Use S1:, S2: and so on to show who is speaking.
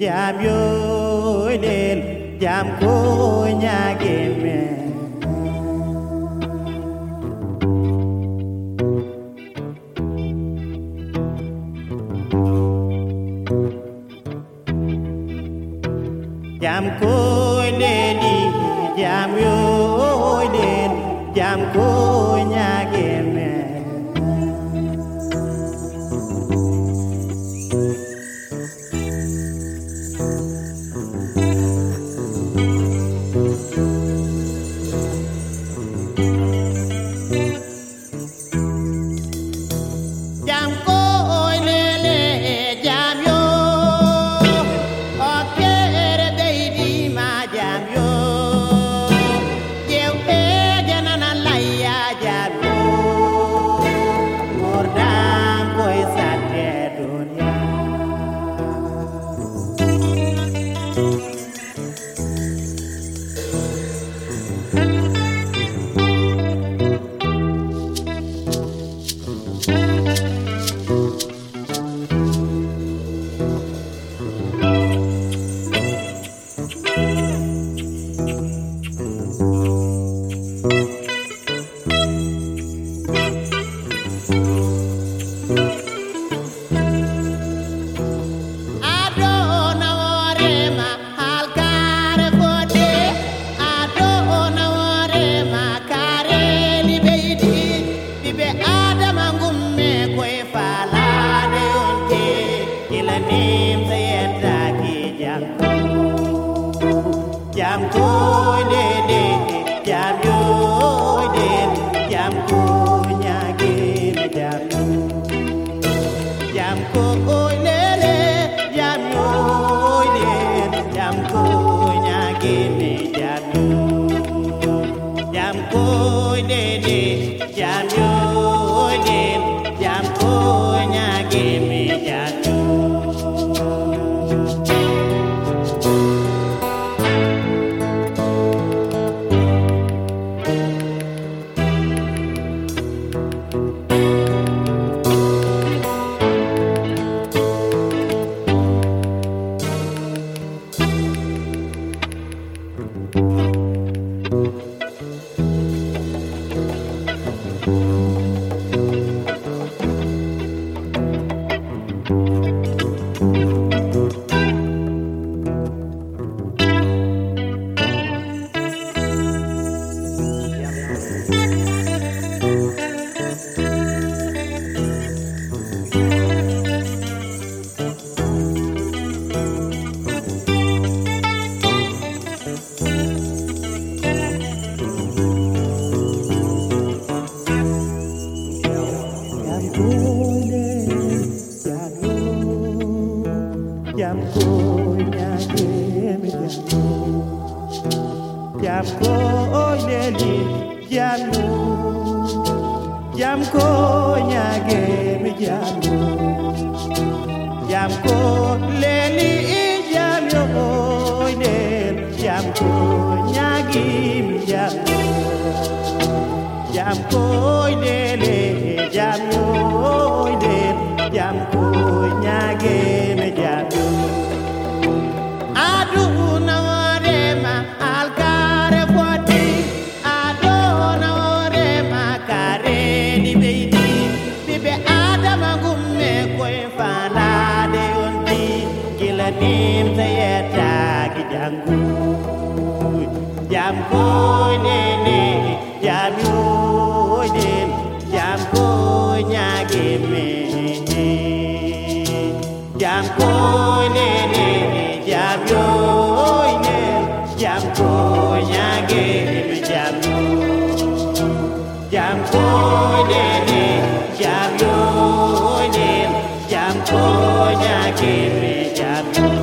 S1: jam yo lên, jam ko nyage me jam ko leli jam yo len jam ko jam ko nyage đi jam yo jam ko nyage mi jam jam ko leli jam yo jam ko nyage mi jam jam ko leli jam yo nen jam ko nyagi mi jam jam ko leli gila nim tayetaki jangu jam koy nene jam yoy den jam koy nyage me jam koy nene jam yoy nen jam koy nyage me jam jam koy nene jam yoy nen jam koy nyage me jam